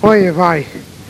Oi, vai.